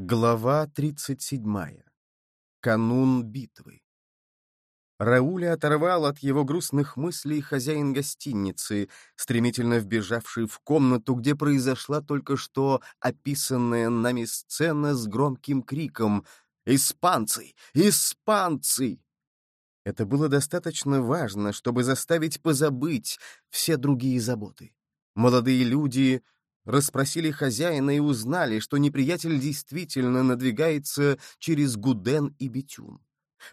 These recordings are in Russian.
Глава 37. Канун битвы. Рауля оторвал от его грустных мыслей хозяин гостиницы, стремительно вбежавший в комнату, где произошла только что описанная нами сцена с громким криком «Испанцы! Испанцы!». Это было достаточно важно, чтобы заставить позабыть все другие заботы. Молодые люди расспросили хозяина и узнали, что неприятель действительно надвигается через Гуден и Бетюн.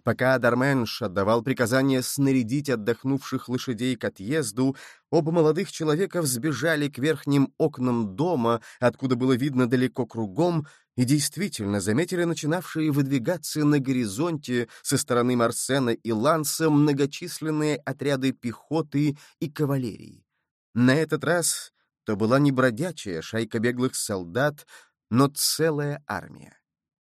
Пока Дарменш отдавал приказание снарядить отдохнувших лошадей к отъезду, оба молодых человека взбежали к верхним окнам дома, откуда было видно далеко кругом, и действительно заметили начинавшие выдвигаться на горизонте со стороны Марсена и Ланса многочисленные отряды пехоты и кавалерии. На этот раз то была не бродячая шайка беглых солдат, но целая армия.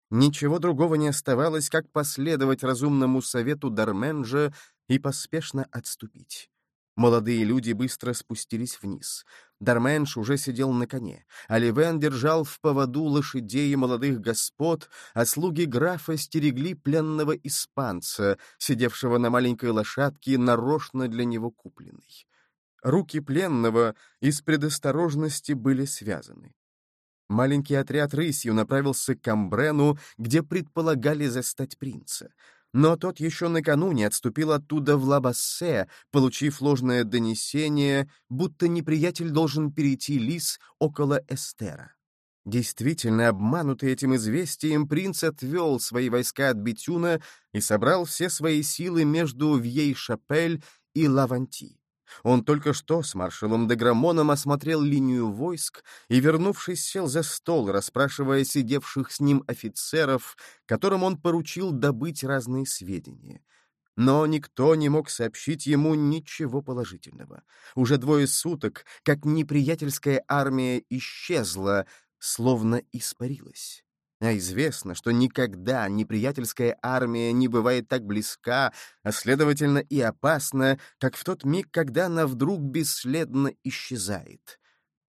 Ничего другого не оставалось, как последовать разумному совету Дарменджа и поспешно отступить. Молодые люди быстро спустились вниз. Дарменш уже сидел на коне, а Ливен держал в поводу лошадей молодых господ, а слуги графа стерегли пленного испанца, сидевшего на маленькой лошадке, нарочно для него купленной. Руки пленного из предосторожности были связаны. Маленький отряд рысью направился к Камбрену, где предполагали застать принца. Но тот еще накануне отступил оттуда в Лабассе, получив ложное донесение, будто неприятель должен перейти лис около Эстера. Действительно, обманутый этим известием, принц отвел свои войска от Бетюна и собрал все свои силы между Вьей-Шапель и Лаванти. Он только что с маршалом Деграмоном осмотрел линию войск и, вернувшись, сел за стол, расспрашивая сидевших с ним офицеров, которым он поручил добыть разные сведения. Но никто не мог сообщить ему ничего положительного. Уже двое суток, как неприятельская армия исчезла, словно испарилась. А известно, что никогда неприятельская армия не бывает так близка, а следовательно и опасна, как в тот миг, когда она вдруг бесследно исчезает.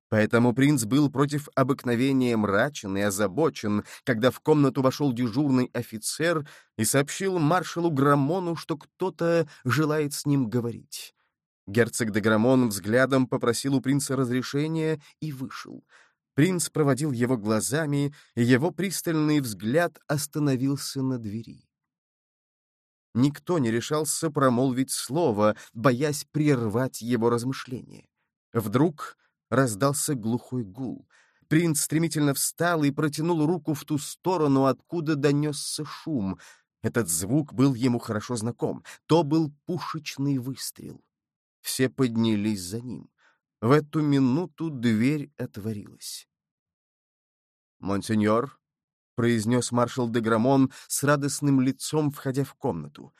Поэтому принц был против обыкновения мрачен и озабочен, когда в комнату вошел дежурный офицер и сообщил маршалу Грамону, что кто-то желает с ним говорить. Герцог де Грамон взглядом попросил у принца разрешения и вышел — Принц проводил его глазами, и его пристальный взгляд остановился на двери. Никто не решался промолвить слово, боясь прервать его размышления. Вдруг раздался глухой гул. Принц стремительно встал и протянул руку в ту сторону, откуда донесся шум. Этот звук был ему хорошо знаком. То был пушечный выстрел. Все поднялись за ним. В эту минуту дверь отворилась. «Монсеньор», — произнес маршал де Грамон с радостным лицом, входя в комнату,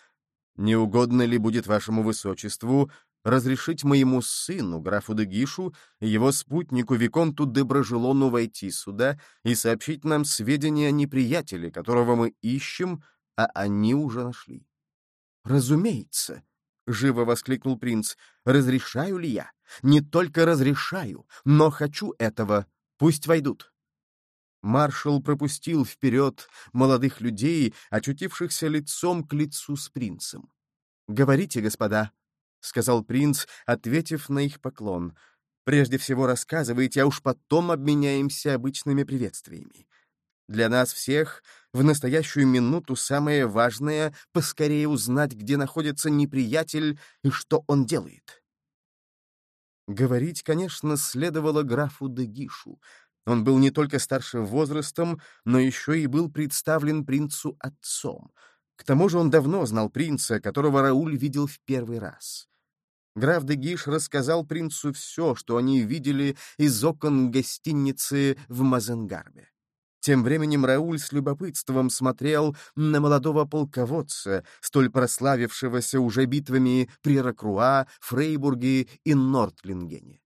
«не угодно ли будет вашему высочеству разрешить моему сыну, графу де Гишу, его спутнику Виконту де Брожелону войти сюда и сообщить нам сведения о неприятеле, которого мы ищем, а они уже нашли?» «Разумеется», — живо воскликнул принц. «Разрешаю ли я? Не только разрешаю, но хочу этого. Пусть войдут». Маршал пропустил вперед молодых людей, очутившихся лицом к лицу с принцем. «Говорите, господа», — сказал принц, ответив на их поклон. «Прежде всего рассказывайте, а уж потом обменяемся обычными приветствиями. Для нас всех в настоящую минуту самое важное — поскорее узнать, где находится неприятель и что он делает. Говорить, конечно, следовало графу Дегишу. Он был не только старше возрастом, но еще и был представлен принцу отцом. К тому же он давно знал принца, которого Рауль видел в первый раз. Граф Дегиш рассказал принцу все, что они видели из окон гостиницы в Мазенгарбе. Тем временем Рауль с любопытством смотрел на молодого полководца, столь прославившегося уже битвами при Ракруа, Фрейбурге и Нортлингене.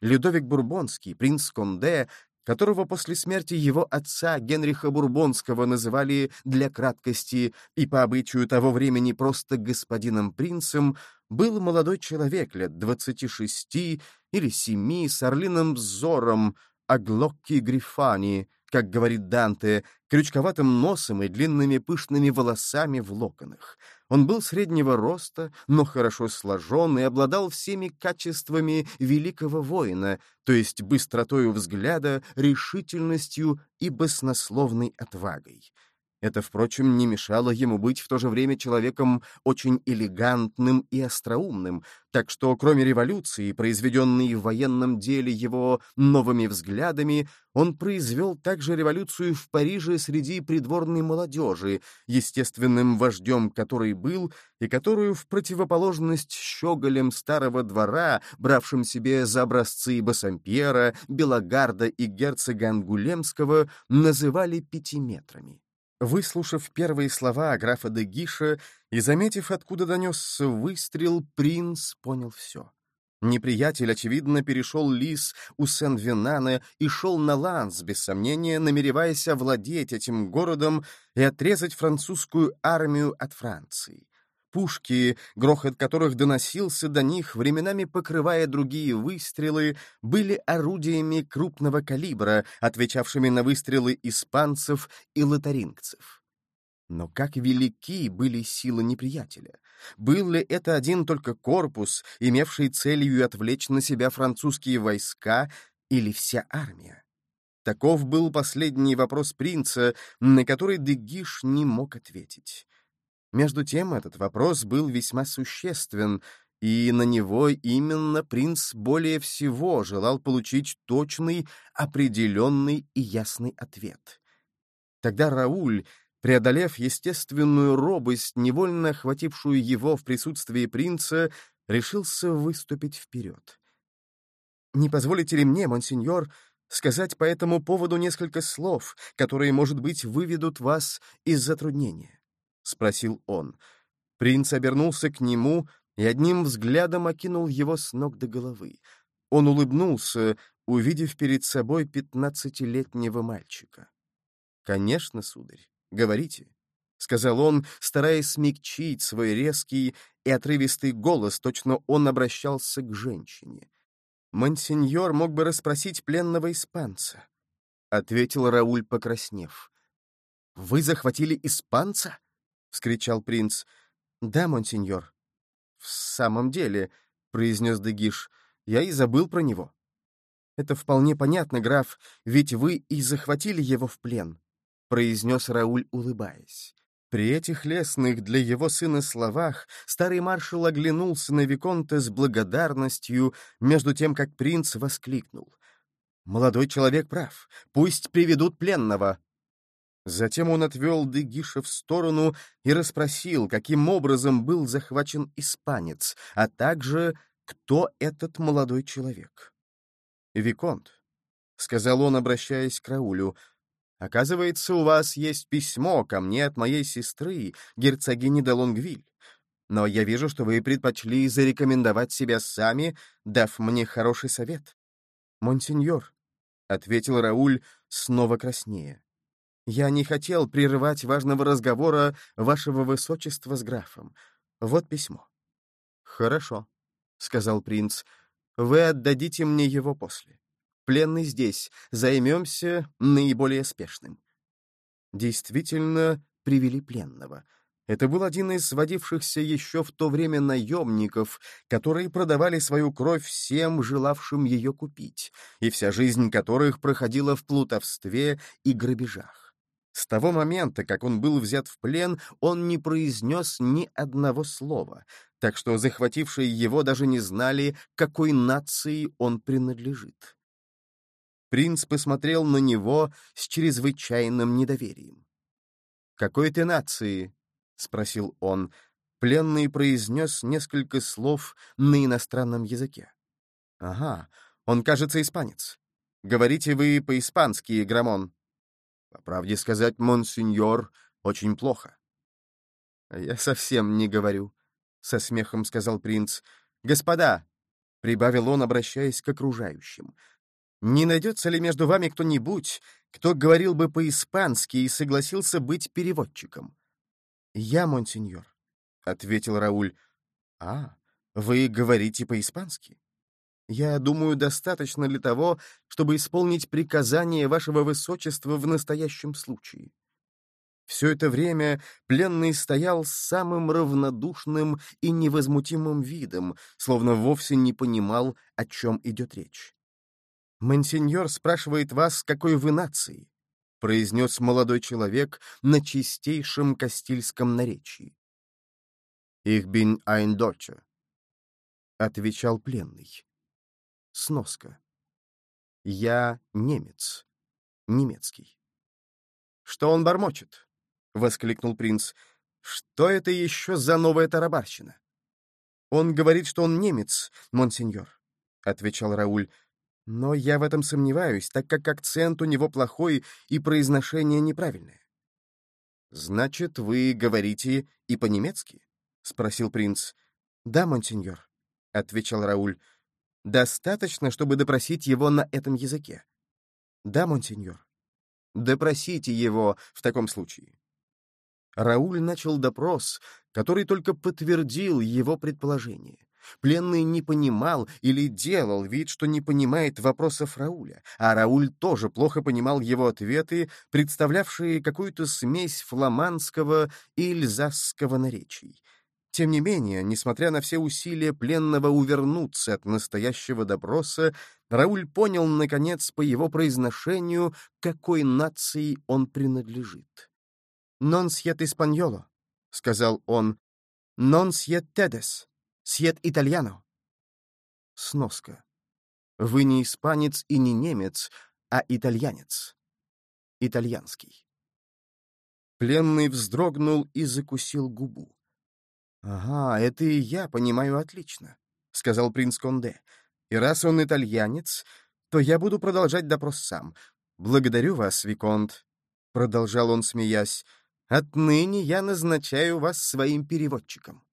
Людовик Бурбонский, принц Конде, которого после смерти его отца Генриха Бурбонского называли для краткости и по обычаю того времени просто господином принцем, был молодой человек лет двадцати шести или семи с орлиным взором, а Глокки Грифани, как говорит Данте, крючковатым носом и длинными пышными волосами в локонах. Он был среднего роста, но хорошо сложен и обладал всеми качествами великого воина, то есть быстротою взгляда, решительностью и баснословной отвагой. Это, впрочем, не мешало ему быть в то же время человеком очень элегантным и остроумным, так что, кроме революции, произведенной в военном деле его новыми взглядами, он произвел также революцию в Париже среди придворной молодежи, естественным вождем которой был, и которую в противоположность щеголям старого двора, бравшим себе за образцы Бассампьера, Белогарда и герцога Ангулемского, называли пятиметрами. Выслушав первые слова графа де Гиша и заметив, откуда донесся выстрел, принц понял все. Неприятель, очевидно, перешел лис у Сен-Винана и шел на Ланс, без сомнения, намереваясь овладеть этим городом и отрезать французскую армию от Франции. Пушки, грохот которых доносился до них, временами покрывая другие выстрелы, были орудиями крупного калибра, отвечавшими на выстрелы испанцев и лотарингцев. Но как велики были силы неприятеля? Был ли это один только корпус, имевший целью отвлечь на себя французские войска, или вся армия? Таков был последний вопрос принца, на который Дегиш не мог ответить. Между тем, этот вопрос был весьма существен, и на него именно принц более всего желал получить точный, определенный и ясный ответ. Тогда Рауль, преодолев естественную робость, невольно охватившую его в присутствии принца, решился выступить вперед. «Не позволите ли мне, монсеньор, сказать по этому поводу несколько слов, которые, может быть, выведут вас из затруднения?» — спросил он. Принц обернулся к нему и одним взглядом окинул его с ног до головы. Он улыбнулся, увидев перед собой пятнадцатилетнего мальчика. «Конечно, сударь, говорите», — сказал он, стараясь смягчить свой резкий и отрывистый голос, точно он обращался к женщине. «Монсеньор мог бы расспросить пленного испанца», — ответил Рауль, покраснев. «Вы захватили испанца?» — вскричал принц. «Да, монсеньор». «В самом деле», — произнес Дегиш, — «я и забыл про него». «Это вполне понятно, граф, ведь вы и захватили его в плен», — произнес Рауль, улыбаясь. При этих лестных для его сына словах старый маршал оглянулся на Виконта с благодарностью, между тем, как принц воскликнул. «Молодой человек прав. Пусть приведут пленного. Затем он отвел Дегиша в сторону и расспросил, каким образом был захвачен испанец, а также кто этот молодой человек. «Виконт», — сказал он, обращаясь к Раулю, — «оказывается, у вас есть письмо ко мне от моей сестры, герцогини де Лонгвиль. Но я вижу, что вы предпочли зарекомендовать себя сами, дав мне хороший совет». «Монсеньор», — ответил Рауль, снова краснея. Я не хотел прерывать важного разговора вашего высочества с графом. Вот письмо. Хорошо, — сказал принц. Вы отдадите мне его после. Пленный здесь. Займемся наиболее спешным. Действительно, привели пленного. Это был один из сводившихся еще в то время наемников, которые продавали свою кровь всем, желавшим ее купить, и вся жизнь которых проходила в плутовстве и грабежах. С того момента, как он был взят в плен, он не произнес ни одного слова, так что захватившие его даже не знали, какой нации он принадлежит. Принц посмотрел на него с чрезвычайным недоверием. «Какой ты нации?» — спросил он. Пленный произнес несколько слов на иностранном языке. «Ага, он, кажется, испанец. Говорите вы по-испански, Грамон?» По правде сказать, монсеньор, очень плохо. — Я совсем не говорю, — со смехом сказал принц. — Господа, — прибавил он, обращаясь к окружающим, — не найдется ли между вами кто-нибудь, кто говорил бы по-испански и согласился быть переводчиком? — Я, монсеньор, — ответил Рауль. — А, вы говорите по-испански? Я думаю, достаточно для того, чтобы исполнить приказание вашего высочества в настоящем случае. Все это время пленный стоял с самым равнодушным и невозмутимым видом, словно вовсе не понимал, о чем идет речь. «Монсеньор спрашивает вас, какой вы нации», — произнес молодой человек на чистейшем кастильском наречии. «Ich bin ein Deutscher», — отвечал пленный. Сноска. «Я немец. Немецкий». «Что он бормочет?» — воскликнул принц. «Что это еще за новая тарабарщина?» «Он говорит, что он немец, монсеньор», — отвечал Рауль. «Но я в этом сомневаюсь, так как акцент у него плохой и произношение неправильное». «Значит, вы говорите и по-немецки?» — спросил принц. «Да, монсеньор», — отвечал Рауль. «Достаточно, чтобы допросить его на этом языке». «Да, монсеньор». «Допросите его в таком случае». Рауль начал допрос, который только подтвердил его предположение. Пленный не понимал или делал вид, что не понимает вопросов Рауля, а Рауль тоже плохо понимал его ответы, представлявшие какую-то смесь фламандского и эльзасского наречий. Тем не менее, несмотря на все усилия пленного увернуться от настоящего допроса, Рауль понял, наконец, по его произношению, какой нации он принадлежит. «Non siet испаньоло», — сказал он. «Non siet tedes, siet итальяно». Сноска. Вы не испанец и не немец, а итальянец. Итальянский. Пленный вздрогнул и закусил губу. «Ага, это и я понимаю отлично», — сказал принц Конде. «И раз он итальянец, то я буду продолжать допрос сам. Благодарю вас, Виконт», — продолжал он, смеясь. Отныне я назначаю вас своим переводчиком».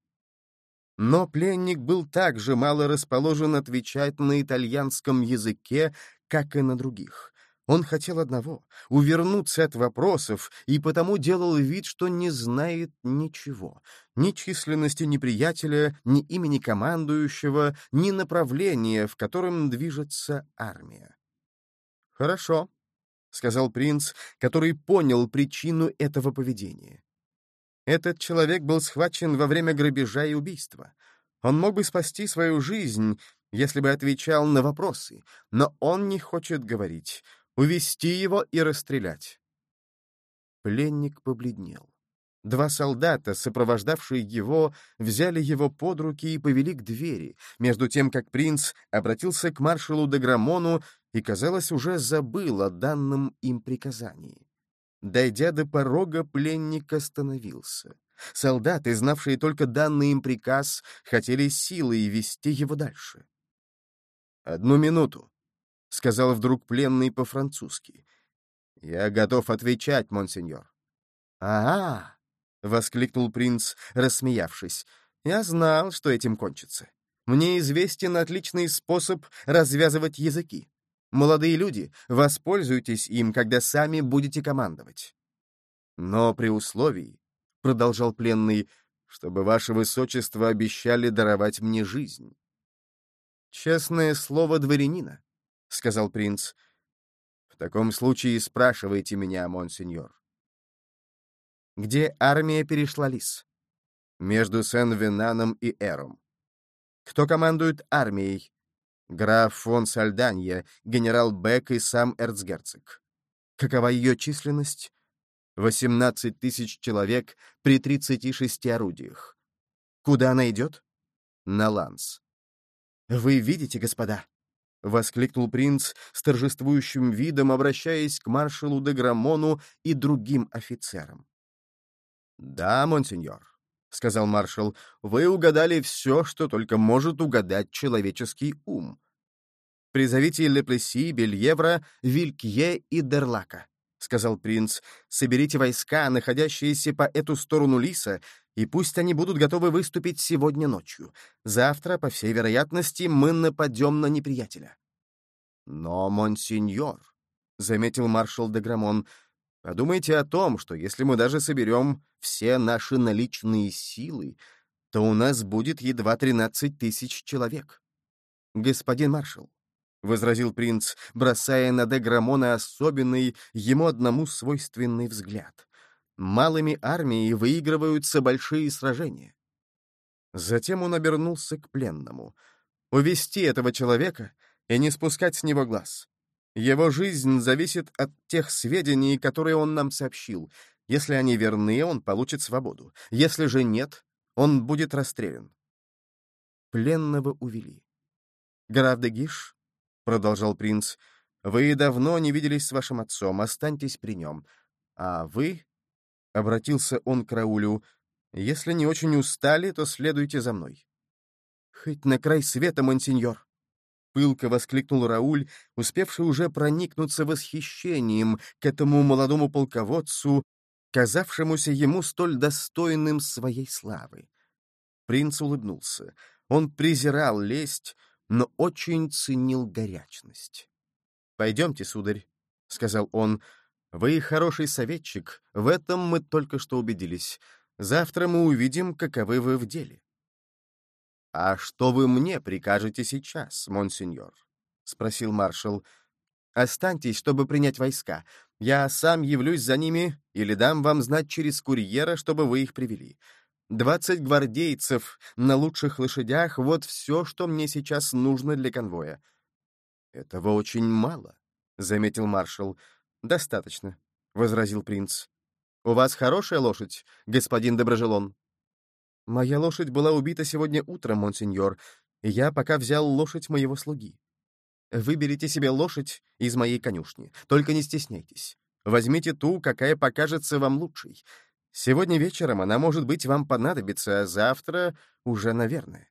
Но пленник был также мало расположен отвечать на итальянском языке, как и на других. Он хотел одного — увернуться от вопросов, и потому делал вид, что не знает ничего. Ни численности неприятеля, ни имени командующего, ни направления, в котором движется армия. «Хорошо», — сказал принц, который понял причину этого поведения. Этот человек был схвачен во время грабежа и убийства. Он мог бы спасти свою жизнь, если бы отвечал на вопросы, но он не хочет говорить. Увести его и расстрелять. Пленник побледнел. Два солдата, сопровождавшие его, взяли его под руки и повели к двери, между тем как принц обратился к маршалу Деграмону и, казалось, уже забыл о данном им приказании. Дойдя до порога, пленник остановился. Солдаты, знавшие только данный им приказ, хотели силой вести его дальше. «Одну минуту», — сказал вдруг пленный по-французски. «Я готов отвечать, монсеньор». «Ага», — воскликнул принц, рассмеявшись. «Я знал, что этим кончится. Мне известен отличный способ развязывать языки. Молодые люди, воспользуйтесь им, когда сами будете командовать. Но при условии, — продолжал пленный, — чтобы ваше высочество обещали даровать мне жизнь. «Честное слово дворянина», — сказал принц. «В таком случае спрашивайте меня, монсеньор». Где армия перешла лис? Между Сен-Венаном и Эром. Кто командует армией? Граф фон Сальданья, генерал Бек и сам эрцгерцог. Какова ее численность? 18 тысяч человек при 36 орудиях. Куда она идет? На Ланс. «Вы видите, господа?» — воскликнул принц с торжествующим видом, обращаясь к маршалу де Грамону и другим офицерам. «Да, монсеньор», — сказал маршал, — «вы угадали все, что только может угадать человеческий ум. Призовите Леплеси, Бельевра, Вилькье и Дерлака», — сказал принц. «Соберите войска, находящиеся по эту сторону Лиса, и пусть они будут готовы выступить сегодня ночью. Завтра, по всей вероятности, мы нападем на неприятеля». «Но, монсеньор», — заметил маршал де Грамон, — Подумайте о том, что если мы даже соберем все наши наличные силы, то у нас будет едва 13 тысяч человек. господин маршал», — возразил принц, бросая на де Грамона особенный, ему одному свойственный взгляд. «Малыми армией выигрываются большие сражения». Затем он обернулся к пленному. «Увести этого человека и не спускать с него глаз. Его жизнь зависит от тех сведений, которые он нам сообщил. Если они верны, он получит свободу. Если же нет, он будет расстрелян». Пленного увели. «Граф де Гиш», — продолжал принц, — «вы давно не виделись с вашим отцом, останьтесь при нем. А вы...» — обратился он к Раулю. «Если не очень устали, то следуйте за мной». «Хоть на край света, монсеньор!» Пылко воскликнул Рауль, успевший уже проникнуться восхищением к этому молодому полководцу, казавшемуся ему столь достойным своей славы. Принц улыбнулся. Он презирал лесть, но очень ценил горячность. «Пойдемте, сударь», — сказал он, — «вы хороший советчик, в этом мы только что убедились. Завтра мы увидим, каковы вы в деле». «А что вы мне прикажете сейчас, монсеньор?» — спросил маршал. «Останьтесь, чтобы принять войска. Я сам явлюсь за ними или дам вам знать через курьера, чтобы вы их привели. Двадцать гвардейцев на лучших лошадях — вот все, что мне сейчас нужно для конвоя. — Этого очень мало, — заметил маршал. — Достаточно, — возразил принц. — У вас хорошая лошадь, господин Доброжелон? — Моя лошадь была убита сегодня утром, монсеньор, и я пока взял лошадь моего слуги. Выберите себе лошадь из моей конюшни, только не стесняйтесь. Возьмите ту, какая покажется вам лучшей. Сегодня вечером она, может быть, вам понадобится, а завтра уже, наверное.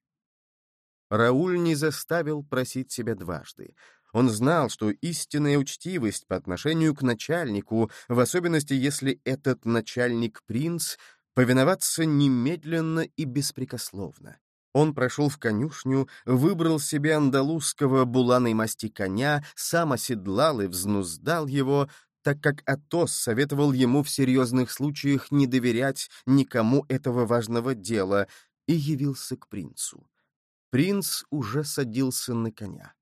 Рауль не заставил просить себя дважды. Он знал, что истинная учтивость по отношению к начальнику, в особенности если этот начальник принц, повиноваться немедленно и беспрекословно. Он прошел в конюшню, выбрал себе андалузского буланой масти коня, сам оседлал и взнуздал его, так как Атос советовал ему в серьезных случаях не доверять никому этого важного дела, и явился к принцу. Принц уже садился на коня.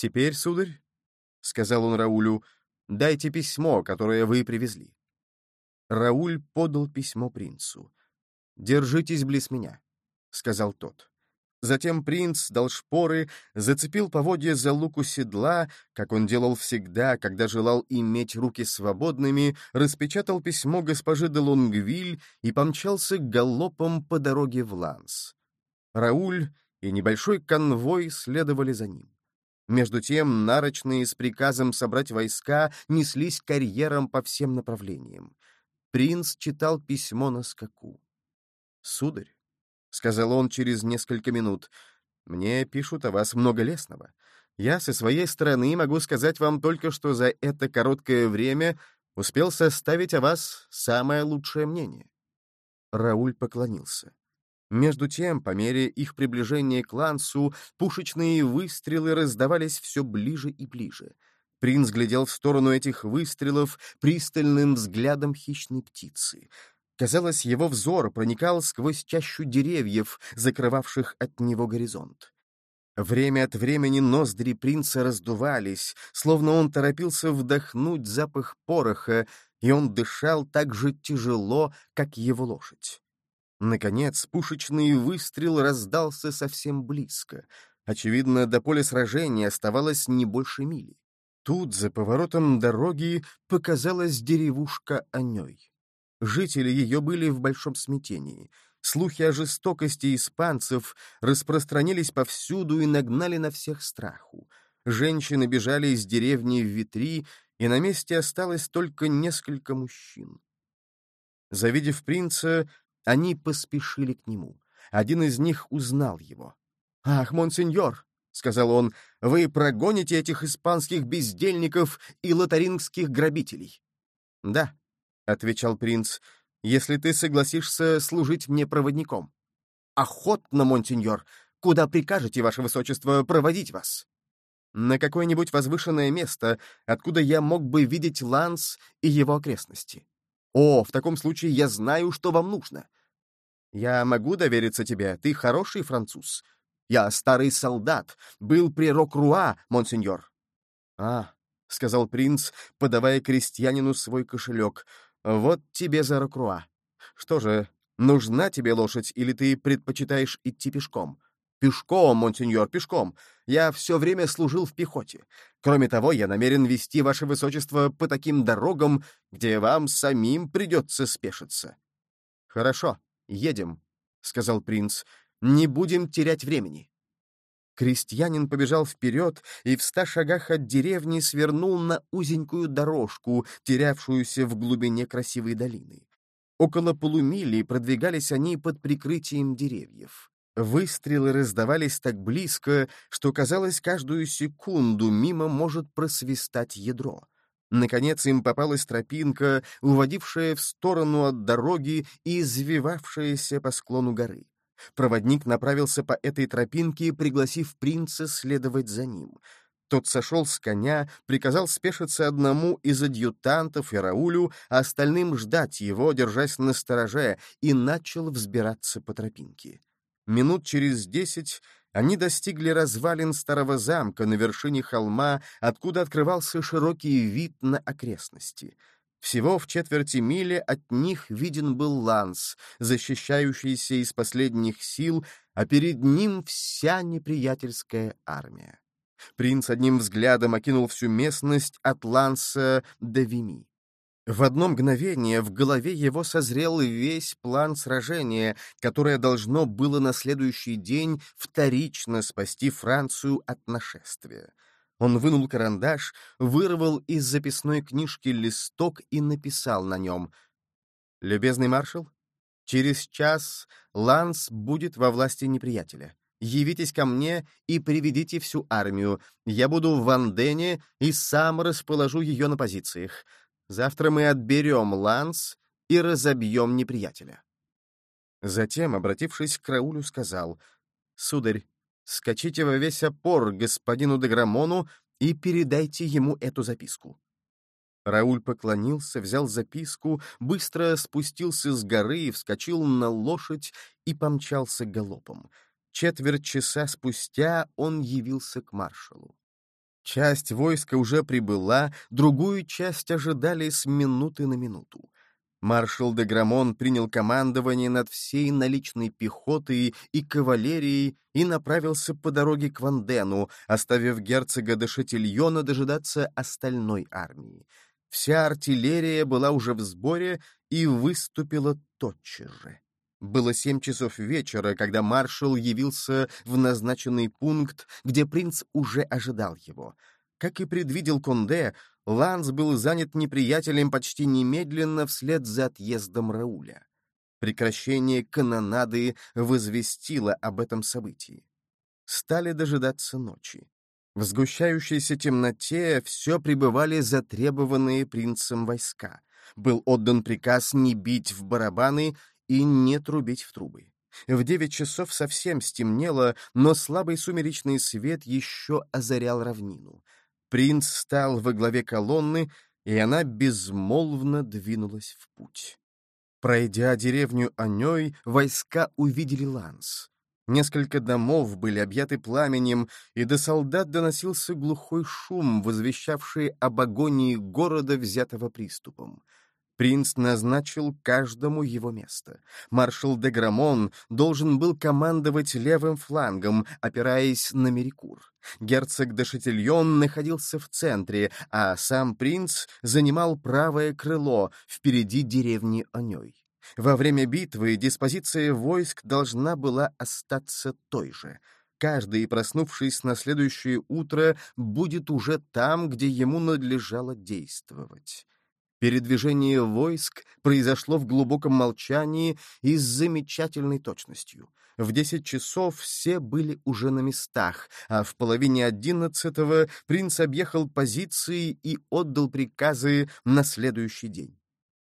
«Теперь, сударь», — сказал он Раулю, — «дайте письмо, которое вы привезли». Рауль подал письмо принцу. «Держитесь близ меня», — сказал тот. Затем принц дал шпоры, зацепил поводья за луку седла, как он делал всегда, когда желал иметь руки свободными, распечатал письмо госпожи де Лонгвиль и помчался галопом по дороге в Ланс. Рауль и небольшой конвой следовали за ним. Между тем нарочные с приказом собрать войска неслись карьером по всем направлениям. Принц читал письмо на скаку. «Сударь, — сказал он через несколько минут. «Мне пишут о вас много лесного. Я со своей стороны могу сказать вам только, что за это короткое время успел составить о вас самое лучшее мнение». Рауль поклонился. Между тем, по мере их приближения к Лансу, пушечные выстрелы раздавались все ближе и ближе. Принц глядел в сторону этих выстрелов пристальным взглядом хищной птицы. Казалось, его взор проникал сквозь чащу деревьев, закрывавших от него горизонт. Время от времени ноздри принца раздувались, словно он торопился вдохнуть запах пороха, и он дышал так же тяжело, как его лошадь. Наконец, пушечный выстрел раздался совсем близко. Очевидно, до поля сражения оставалось не больше мили. Тут, за поворотом дороги, показалась деревушка Аней. Жители ее были в большом смятении. Слухи о жестокости испанцев распространились повсюду и нагнали на всех страху. Женщины бежали из деревни в Витри, и на месте осталось только несколько мужчин. Завидев принца, они поспешили к нему. Один из них узнал его. «Ах, монсеньор!» — сказал он, — «вы прогоните этих испанских бездельников и лотарингских грабителей». «Да», отвечал принц, — «если ты согласишься служить мне проводником». «Охотно, монсеньор! Куда прикажете, ваше высочество, проводить вас?» «На какое-нибудь возвышенное место, откуда я мог бы видеть Ланс и его окрестности. О, в таком случае я знаю, что вам нужно. Я могу довериться тебе, ты хороший француз. Я старый солдат, был при Рокруа, монсеньор». «А», — сказал принц, подавая крестьянину свой кошелек, — «вот тебе за Рокруа. Что же, нужна тебе лошадь, или ты предпочитаешь идти пешком?» «Пешком, монсеньор, пешком. Я все время служил в пехоте. Кроме того, я намерен вести ваше высочество по таким дорогам, где вам самим придется спешиться». «Хорошо, едем», — сказал принц. «Не будем терять времени». Крестьянин побежал вперед и в ста шагах от деревни свернул на узенькую дорожку, терявшуюся в глубине красивой долины. Около полумили продвигались они под прикрытием деревьев. Выстрелы раздавались так близко, что, казалось, каждую секунду мимо может просвистать ядро. Наконец им попалась тропинка, уводившая в сторону от дороги и извивавшаяся по склону горы. Проводник направился по этой тропинке, пригласив принца следовать за ним. Тот сошел с коня, приказал спешиться одному из адъютантов и Раулю, а остальным ждать его, держась на стороже, и начал взбираться по тропинке. Минут через десять они достигли развалин старого замка на вершине холма, откуда открывался широкий вид на окрестности. Всего в четверти мили от них виден был Ланс, защищающийся из последних сил, а перед ним вся неприятельская армия. Принц одним взглядом окинул всю местность от Ланса до Вими. В одно мгновение в голове его созрел весь план сражения, которое должно было на следующий день вторично спасти Францию от нашествия. Он вынул карандаш, вырвал из записной книжки листок и написал на нем «Любезный маршал, через час Ланс будет во власти неприятеля. Явитесь ко мне и приведите всю армию. Я буду в Вандене и сам расположу ее на позициях. Завтра мы отберем ланс и разобьем неприятеля. Затем, обратившись к Раулю, сказал, «Сударь, скачите во весь опор господину Деграмону и передайте ему эту записку». Рауль поклонился, взял записку, быстро спустился с горы, вскочил на лошадь и помчался галопом. Четверть часа спустя он явился к маршалу. Часть войска уже прибыла, другую часть ожидали с минуты на минуту. Маршал де Грамон принял командование над всей наличной пехотой и кавалерией и направился по дороге к Вандену, оставив герцога де Шатильона дожидаться остальной армии. Вся артиллерия была уже в сборе и выступила тотчас же. Было семь часов вечера, когда маршал явился в назначенный пункт, где принц уже ожидал его. Как и предвидел Конде, Ланс был занят неприятелем почти немедленно вслед за отъездом Рауля. Прекращение канонады возвестило об этом событии. Стали дожидаться ночи. В сгущающейся темноте все пребывали затребованные принцем войска. Был отдан приказ не бить в барабаны и не трубить в трубы. В девять часов совсем стемнело, но слабый сумеречный свет еще озарял равнину. Принц стал во главе колонны, и она безмолвно двинулась в путь. Пройдя деревню Аней, войска увидели Ланс. Несколько домов были объяты пламенем, и до солдат доносился глухой шум, возвещавший об агонии города, взятого приступом. Принц назначил каждому его место. Маршал де Грамон должен был командовать левым флангом, опираясь на Мерикур. Герцог де Шатильон находился в центре, а сам принц занимал правое крыло, впереди деревни Оней. Во время битвы диспозиция войск должна была остаться той же. Каждый, проснувшись на следующее утро, будет уже там, где ему надлежало действовать. Передвижение войск произошло в глубоком молчании и с замечательной точностью. В десять часов все были уже на местах, а в половине одиннадцатого принц объехал позиции и отдал приказы на следующий день.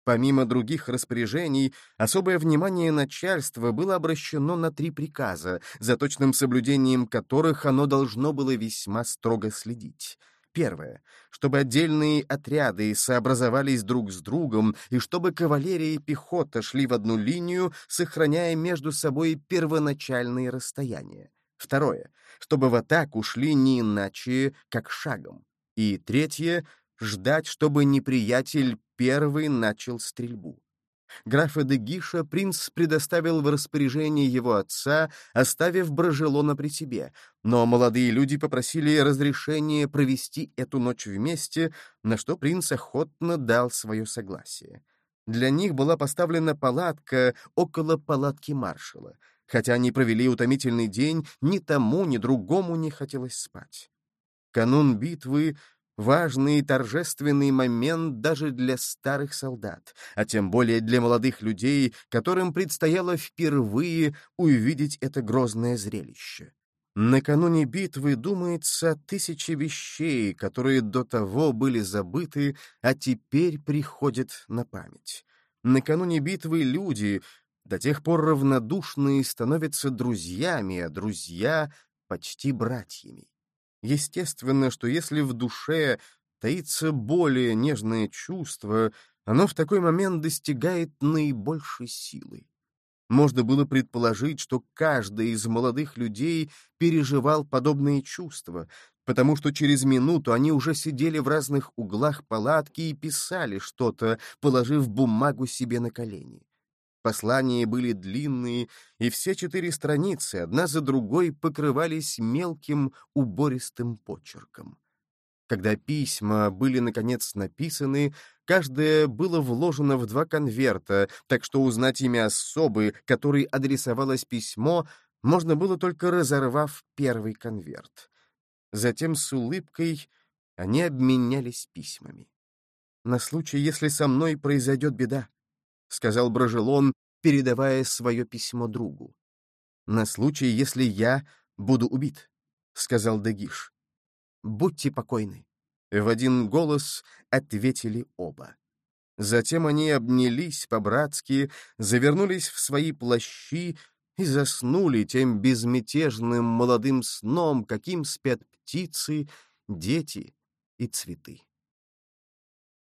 Помимо других распоряжений, особое внимание начальства было обращено на три приказа, за точным соблюдением которых оно должно было весьма строго следить. Первое. Чтобы отдельные отряды сообразовались друг с другом, и чтобы кавалерия и пехота шли в одну линию, сохраняя между собой первоначальные расстояния. Второе, чтобы в атаку шли не иначе, как шагом. И третье, ждать, чтобы неприятель первый начал стрельбу. Графа де Гиша принц предоставил в распоряжение его отца, оставив Брожелона при себе, но молодые люди попросили разрешения провести эту ночь вместе, на что принц охотно дал свое согласие. Для них была поставлена палатка около палатки маршала. Хотя они провели утомительный день, ни тому, ни другому не хотелось спать. Канун битвы — важный и торжественный момент даже для старых солдат, а тем более для молодых людей, которым предстояло впервые увидеть это грозное зрелище. Накануне битвы думается тысячи вещей, которые до того были забыты, а теперь приходят на память. Накануне битвы люди, до тех пор равнодушные, становятся друзьями, а друзья — почти братьями. Естественно, что если в душе таится более нежное чувство, оно в такой момент достигает наибольшей силы. Можно было предположить, что каждый из молодых людей переживал подобные чувства, потому что через минуту они уже сидели в разных углах палатки и писали что-то, положив бумагу себе на колени. Послания были длинные, и все четыре страницы одна за другой покрывались мелким убористым почерком. Когда письма были, наконец, написаны, каждое было вложено в два конверта, так что узнать имя особы, которой адресовалось письмо, можно было только разорвав первый конверт. Затем с улыбкой они обменялись письмами. «На случай, если со мной произойдет беда», — сказал Брожелон, передавая свое письмо другу. «На случай, если я буду убит», — сказал Дегиш. Будьте покойны». В один голос ответили оба. Затем они обнялись по-братски, завернулись в свои плащи и заснули тем безмятежным молодым сном, каким спят птицы, дети и цветы.